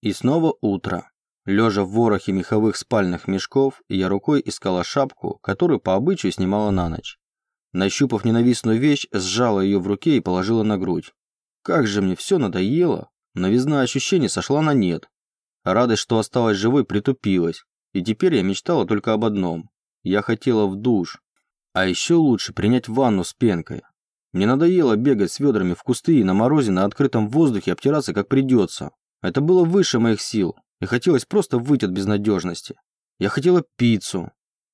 И снова утро. Лежа в ворохе меховых спальных мешков, я рукой искала шапку, которую по обычаю снимала на ночь. Нащупав ненавистную вещь, сжала ее в руке и положила на грудь. Как же мне все надоело. Новизна ощущений сошла на нет. Радость, что осталась живой, притупилась. И теперь я мечтала только об одном. Я хотела в душ. А еще лучше принять ванну с пенкой. Мне надоело бегать с ведрами в кусты и на морозе на открытом воздухе обтираться как придется. Это было выше моих сил, и хотелось просто выйти от безнадежности. Я хотела пиццу,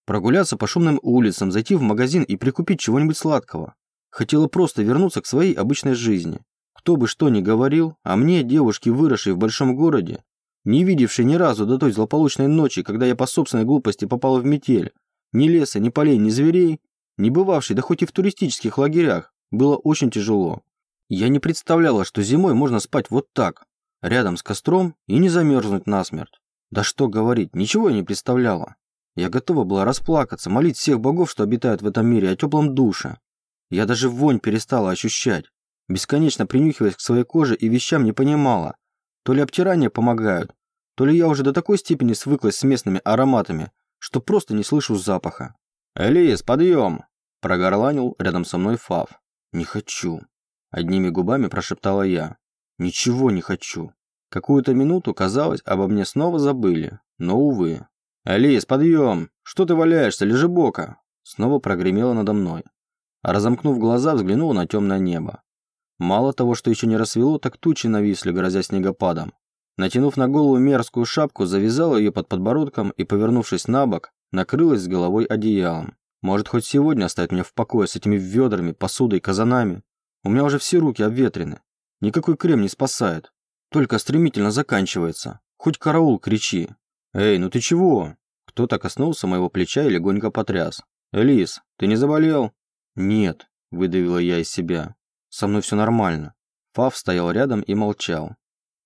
прогуляться по шумным улицам, зайти в магазин и прикупить чего-нибудь сладкого. Хотела просто вернуться к своей обычной жизни. Кто бы что ни говорил, а мне, девушке, выросшей в большом городе, не видевшей ни разу до той злополучной ночи, когда я по собственной глупости попала в метель, ни леса, ни полей, ни зверей, не бывавшей, да хоть и в туристических лагерях, было очень тяжело. Я не представляла, что зимой можно спать вот так, рядом с костром и не замерзнуть насмерть. Да что говорить, ничего я не представляла. Я готова была расплакаться, молить всех богов, что обитают в этом мире, о теплом душе. Я даже вонь перестала ощущать. Бесконечно принюхиваясь к своей коже и вещам не понимала, то ли обтирания помогают, то ли я уже до такой степени свыклась с местными ароматами, что просто не слышу запаха. «Элис, подъем!» – прогорланил рядом со мной Фав. «Не хочу», – одними губами прошептала я. «Ничего не хочу». Какую-то минуту, казалось, обо мне снова забыли, но, увы. «Элис, подъем! Что ты валяешься, лежи бока!» Снова прогремело надо мной. А разомкнув глаза, взглянул на темное небо. Мало того, что еще не рассвело, так тучи нависли, грозя снегопадом. Натянув на голову мерзкую шапку, завязала ее под подбородком и, повернувшись на бок, накрылась с головой одеялом. Может, хоть сегодня оставить меня в покое с этими ведрами, посудой, казанами? У меня уже все руки обветрены. Никакой крем не спасает. Только стремительно заканчивается. Хоть караул кричи. Эй, ну ты чего? Кто-то коснулся моего плеча и легонько потряс. Элис, ты не заболел? Нет, выдавила я из себя. Со мной все нормально. Фав стоял рядом и молчал.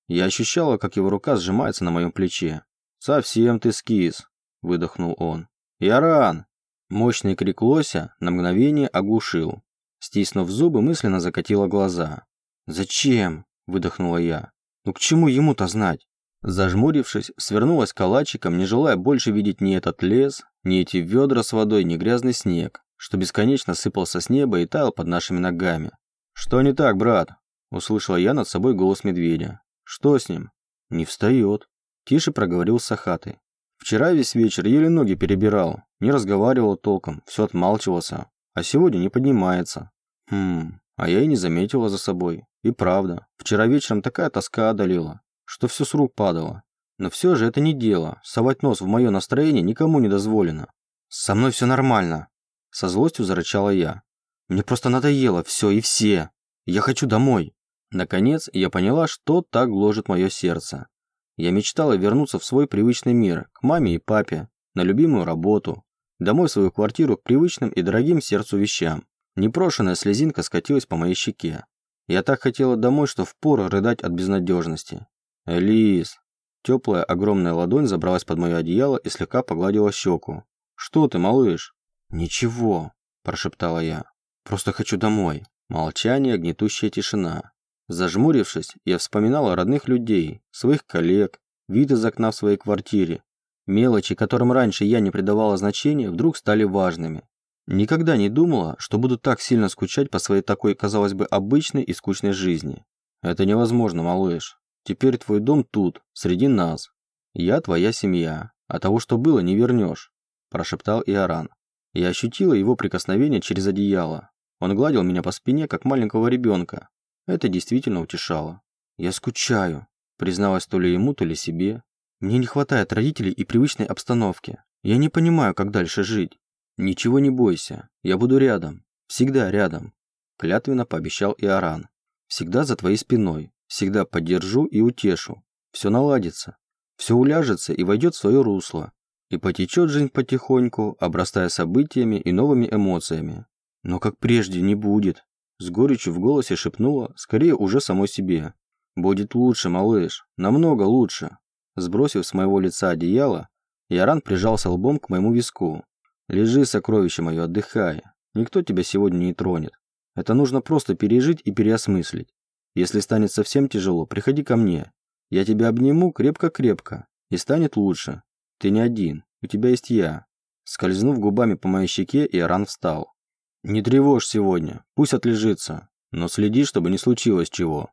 Я ощущала, как его рука сжимается на моем плече. «Совсем ты скис», – выдохнул он. «Яран!» Мощный крик лося на мгновение оглушил. Стиснув зубы, мысленно закатила глаза. «Зачем?» – выдохнула я. «Ну к чему ему-то знать?» Зажмурившись, свернулась калачиком, не желая больше видеть ни этот лес, ни эти ведра с водой, ни грязный снег, что бесконечно сыпался с неба и таял под нашими ногами. «Что не так, брат?» – услышала я над собой голос медведя. «Что с ним?» «Не встает», – тише проговорил Сахаты. «Вчера весь вечер еле ноги перебирал, не разговаривал толком, все отмалчивался, а сегодня не поднимается». «Хм, а я и не заметила за собой. И правда, вчера вечером такая тоска одолела, что все с рук падало. Но все же это не дело, совать нос в мое настроение никому не дозволено. Со мной все нормально», – со злостью зарычала я. «Мне просто надоело все и все. Я хочу домой». Наконец, я поняла, что так гложет мое сердце. Я мечтала вернуться в свой привычный мир, к маме и папе, на любимую работу, домой в свою квартиру к привычным и дорогим сердцу вещам. Непрошенная слезинка скатилась по моей щеке. Я так хотела домой, что впору рыдать от безнадежности. «Элис!» Теплая огромная ладонь забралась под мое одеяло и слегка погладила щеку. «Что ты, малыш?» «Ничего», – прошептала я. «Просто хочу домой». Молчание, гнетущая тишина. Зажмурившись, я вспоминал о родных людей, своих коллег, вид из окна в своей квартире. Мелочи, которым раньше я не придавала значения, вдруг стали важными. Никогда не думала, что буду так сильно скучать по своей такой, казалось бы, обычной и скучной жизни. Это невозможно, малыш. Теперь твой дом тут, среди нас. Я твоя семья, а того, что было, не вернешь, прошептал Иоран. Я ощутила его прикосновение через одеяло. Он гладил меня по спине, как маленького ребенка, это действительно утешало. «Я скучаю», призналась то ли ему, то ли себе. «Мне не хватает родителей и привычной обстановки. Я не понимаю, как дальше жить». «Ничего не бойся, я буду рядом, всегда рядом», клятвенно пообещал Иоран. «Всегда за твоей спиной, всегда поддержу и утешу. Все наладится, все уляжется и войдет в свое русло. И потечет жизнь потихоньку, обрастая событиями и новыми эмоциями. Но как прежде не будет. С горечью в голосе шепнула, скорее уже самой себе. «Будет лучше, малыш, намного лучше». Сбросив с моего лица одеяло, Яран прижался лбом к моему виску. «Лежи, сокровище мое, отдыхай. Никто тебя сегодня не тронет. Это нужно просто пережить и переосмыслить. Если станет совсем тяжело, приходи ко мне. Я тебя обниму крепко-крепко, и станет лучше. Ты не один, у тебя есть я». Скользнув губами по моей щеке, Иоран встал. «Не тревожь сегодня, пусть отлежится, но следи, чтобы не случилось чего».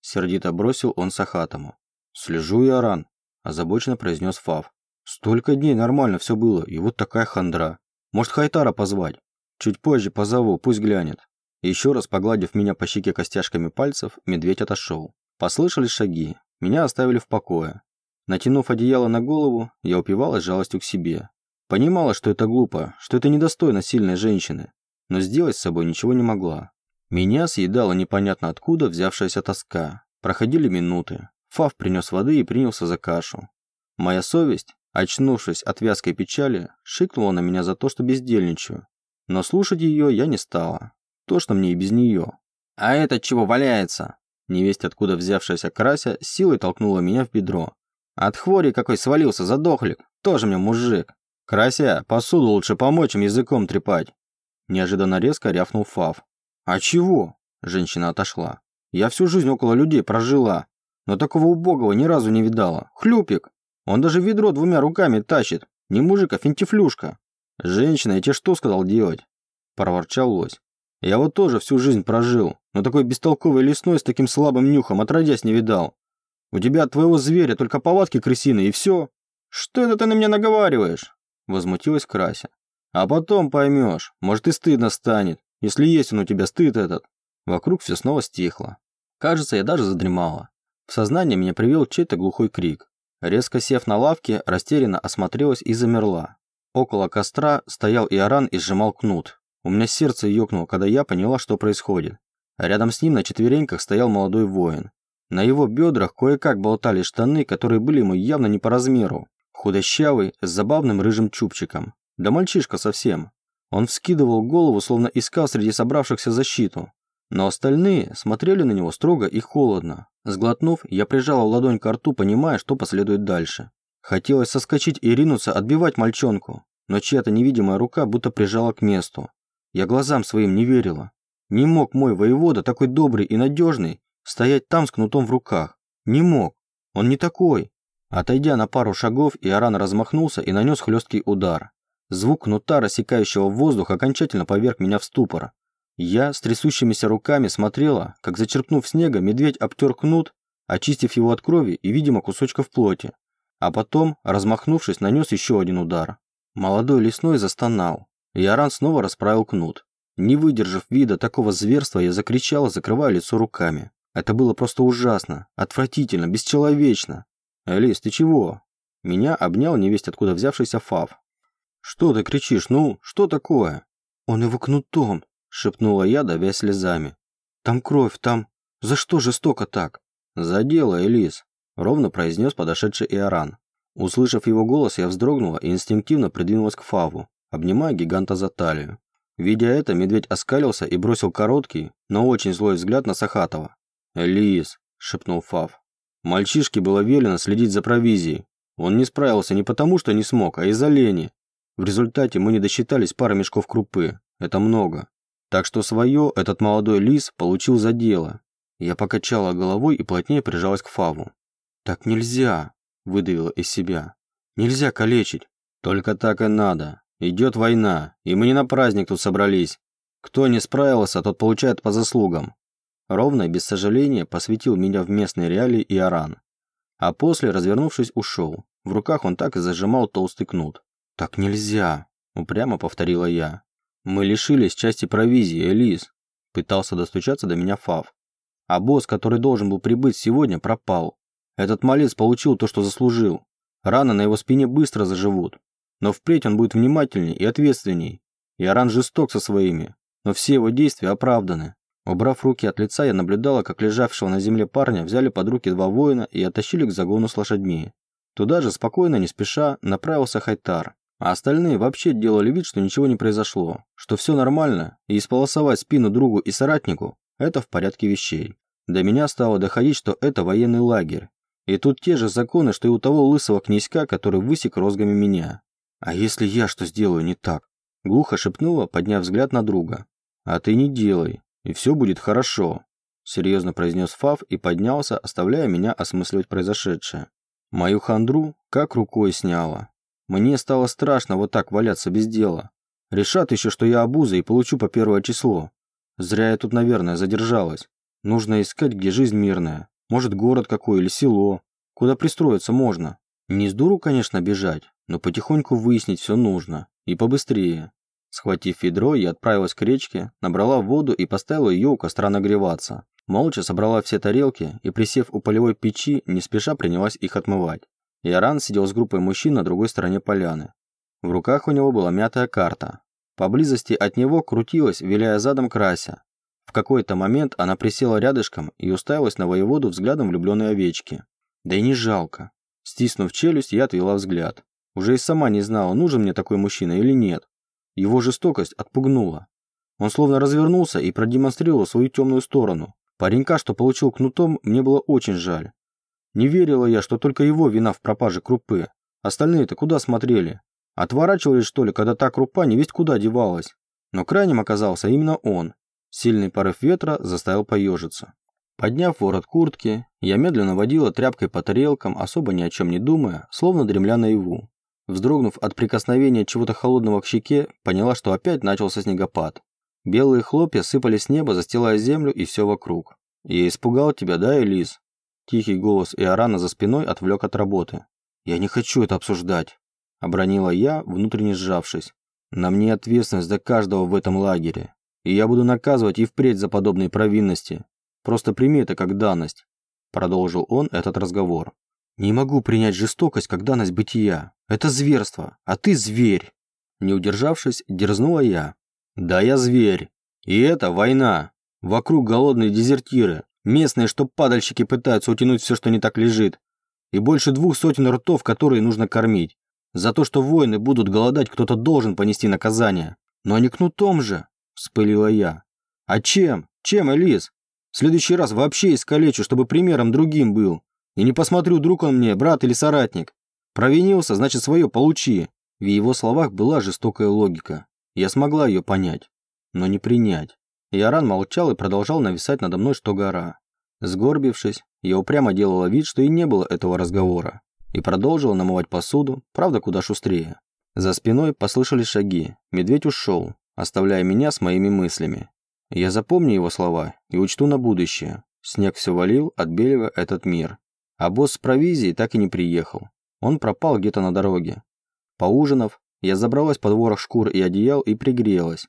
Сердито бросил он Сахатому. «Слежу, Иоран», – озабоченно произнес Фав. «Столько дней нормально все было, и вот такая хандра. Может, Хайтара позвать? Чуть позже позову, пусть глянет». Еще раз погладив меня по щеке костяшками пальцев, медведь отошел. Послышались шаги. Меня оставили в покое. Натянув одеяло на голову, я упивалась жалостью к себе. Понимала, что это глупо, что это недостойно сильной женщины, но сделать с собой ничего не могла. Меня съедала непонятно откуда взявшаяся тоска. Проходили минуты. Фав принес воды и принялся за кашу. Моя совесть, очнувшись от вязкой печали, шикнула на меня за то, что бездельничаю. Но слушать ее я не стала. То, что мне и без нее. «А этот чего валяется?» Невесть, откуда взявшаяся Крася, силой толкнула меня в бедро. «От хвори какой свалился, задохлик. Тоже мне мужик. Крася, посуду лучше помочь, чем языком трепать». Неожиданно резко рявкнул Фав. «А чего?» Женщина отошла. «Я всю жизнь около людей прожила, но такого убогого ни разу не видала. Хлюпик! Он даже ведро двумя руками тащит. Не мужик, а финтифлюшка. Женщина, я тебе что сказал делать?» Проворчал лось. Я вот тоже всю жизнь прожил, но такой бестолковый лесной с таким слабым нюхом отродясь не видал. У тебя от твоего зверя только повадки крысиные и все. Что это ты на меня наговариваешь? Возмутилась Крася. А потом поймешь, может и стыдно станет, если есть он у тебя стыд этот. Вокруг все снова стихло. Кажется, я даже задремала. В сознание меня привел чей-то глухой крик. Резко сев на лавке, растерянно осмотрелась и замерла. Около костра стоял Иоран и сжимал кнут. У меня сердце ёкнуло, когда я поняла, что происходит. рядом с ним на четвереньках стоял молодой воин. На его бедрах кое-как болтали штаны, которые были ему явно не по размеру. Худощавый, с забавным рыжим чубчиком. Да мальчишка совсем. Он вскидывал голову, словно искал среди собравшихся защиту. Но остальные смотрели на него строго и холодно. Сглотнув, я прижала ладонь к рту, понимая, что последует дальше. Хотелось соскочить и ринуться отбивать мальчонку, но чья-то невидимая рука будто прижала к месту. Я глазам своим не верила. Не мог мой воевода, такой добрый и надежный, стоять там с кнутом в руках. Не мог. Он не такой. Отойдя на пару шагов, Иоран размахнулся и нанес хлесткий удар. Звук кнута, рассекающего воздух, окончательно поверг меня в ступор. Я с трясущимися руками смотрела, как, зачерпнув снега, медведь обтер кнут, очистив его от крови и, видимо, кусочков плоти. А потом, размахнувшись, нанес еще один удар. Молодой лесной застонал. Яран снова расправил кнут. Не выдержав вида такого зверства, я закричала, закрывая лицо руками. Это было просто ужасно, отвратительно, бесчеловечно. «Элис, ты чего?» Меня обнял невесть откуда взявшийся Фав. «Что ты кричишь? Ну, что такое?» «Он его кнутом!» – шепнула я, давя слезами. «Там кровь, там... За что жестоко так?» «За дело, Элис», – ровно произнес подошедший Иоран. Услышав его голос, я вздрогнула и инстинктивно придвинулась к Фаву обнимая гиганта за талию. Видя это, медведь оскалился и бросил короткий, но очень злой взгляд на Сахатова. «Лис», – шепнул Фав. Мальчишке было велено следить за провизией. Он не справился не потому, что не смог, а из-за лени. В результате мы не досчитались пары мешков крупы. Это много. Так что свое этот молодой лис получил за дело. Я покачала головой и плотнее прижалась к Фаву. «Так нельзя», – выдавила из себя. «Нельзя калечить». «Только так и надо», Идет война, и мы не на праздник тут собрались. Кто не справился, тот получает по заслугам. Ровно и без сожаления посвятил меня в местные реалии Иоран. А после, развернувшись, ушел. В руках он так и зажимал толстый кнут. «Так нельзя», – упрямо повторила я. «Мы лишились части провизии, Элис», – пытался достучаться до меня Фав. «А босс, который должен был прибыть сегодня, пропал. Этот малец получил то, что заслужил. Раны на его спине быстро заживут. Но впредь он будет внимательней и ответственней. И Аран жесток со своими, но все его действия оправданы. Убрав руки от лица, я наблюдала, как лежавшего на земле парня взяли под руки два воина и оттащили к загону с лошадьми. Туда же, спокойно, не спеша, направился Хайтар. А остальные вообще делали вид, что ничего не произошло, что все нормально, и исполосовать спину другу и соратнику – это в порядке вещей. До меня стало доходить, что это военный лагерь. И тут те же законы, что и у того лысого князька, который высек розгами меня. «А если я что сделаю не так?» Глухо шепнула, подняв взгляд на друга. «А ты не делай, и все будет хорошо». серьезно произнес Фав и поднялся, оставляя меня осмысливать произошедшее. Мою хандру как рукой сняло. Мне стало страшно вот так валяться без дела. Решат еще, что я обуза и получу по первое число. Зря я тут, наверное, задержалась. Нужно искать, где жизнь мирная. Может, город какой или село. Куда пристроиться можно. Не с дуру, конечно, бежать, но потихоньку выяснить все нужно. И побыстрее. Схватив ведро, я отправилась к речке, набрала воду и поставила ее у костра нагреваться. Молча собрала все тарелки и, присев у полевой печи, не спеша принялась их отмывать. Яран сидел с группой мужчин на другой стороне поляны. В руках у него была мятая карта. Поблизости от него крутилась, виляя задом Крася. В какой-то момент она присела рядышком и уставилась на воеводу взглядом влюбленной овечки. Да и не жалко. Стиснув челюсть, я отвела взгляд. Уже и сама не знала, нужен мне такой мужчина или нет. Его жестокость отпугнула. Он словно развернулся и продемонстрировал свою темную сторону. Паренька, что получил кнутом, мне было очень жаль. Не верила я, что только его вина в пропаже крупы. Остальные-то куда смотрели? Отворачивались, что ли, когда та крупа не весть куда девалась? Но крайним оказался именно он. Сильный порыв ветра заставил поежиться. Подняв ворот куртки, я медленно водила тряпкой по тарелкам, особо ни о чем не думая, словно дремля наяву. Вздрогнув от прикосновения чего-то холодного к щеке, поняла, что опять начался снегопад. Белые хлопья сыпались с неба, застилая землю и все вокруг. «Я испугал тебя, да, Элис?» Тихий голос Иорана за спиной отвлек от работы. «Я не хочу это обсуждать», – обронила я, внутренне сжавшись. «На мне ответственность за каждого в этом лагере, и я буду наказывать и впредь за подобные провинности. Просто прими это как данность», – продолжил он этот разговор. «Не могу принять жестокость как данность бытия. Это зверство, а ты зверь». Не удержавшись, дерзнула я, да, я зверь. И это война. Вокруг голодные дезертиры. Местные, что падальщики пытаются утянуть все, что не так лежит. И больше двух сотен ртов, которые нужно кормить. За то, что воины будут голодать, кто-то должен понести наказание. Но не кнутом же, вспылила я. А чем? Чем, Элис? В следующий раз вообще искалечу, чтобы примером другим был. И не посмотрю, друг он мне, брат или соратник. Провинился, значит, свое получи. В его словах была жестокая логика. Я смогла ее понять, но не принять. Яран молчал и продолжал нависать надо мной, что гора. Сгорбившись, я упрямо делала вид, что и не было этого разговора, и продолжила намывать посуду, правда, куда шустрее. За спиной послышались шаги. Медведь ушел, оставляя меня с моими мыслями. Я запомню его слова и учту на будущее. Снег все валил, отбеливая этот мир. А босс с провизией так и не приехал. Он пропал где-то на дороге. Поужинав, я забралась под ворох шкур и одеял и пригрелась.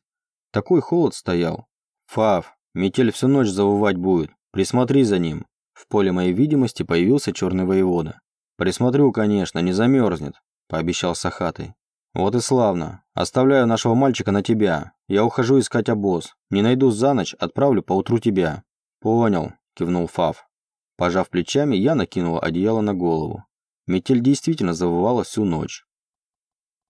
Такой холод стоял. Фав, метель всю ночь завывать будет. Присмотри за ним. В поле моей видимости появился черный воевода. Присмотрю, конечно, не замерзнет, пообещал Сахатый. Вот и славно. Оставляю нашего мальчика на тебя. Я ухожу искать обоз. Не найду за ночь, отправлю поутру тебя. Понял, кивнул Фав. Пожав плечами, я накинула одеяло на голову. Метель действительно завывала всю ночь.